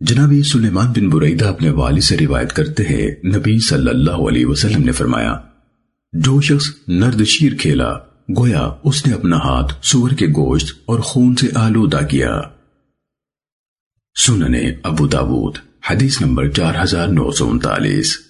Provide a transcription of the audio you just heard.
جناب سلیمان بن بریدہ اپنے والد سے روایت کرتے ہیں، نبی صلی اللہ علیہ وسلم نے فرمایا، جو شخص نرد شیر کھیلا، گویا اس نے اپنا ہاتھ سور کے گوشت اور خون سے آلودہ کیا۔ سننے ابو داود، حدیث نمبر چار ہزار نو سو انتالیس۔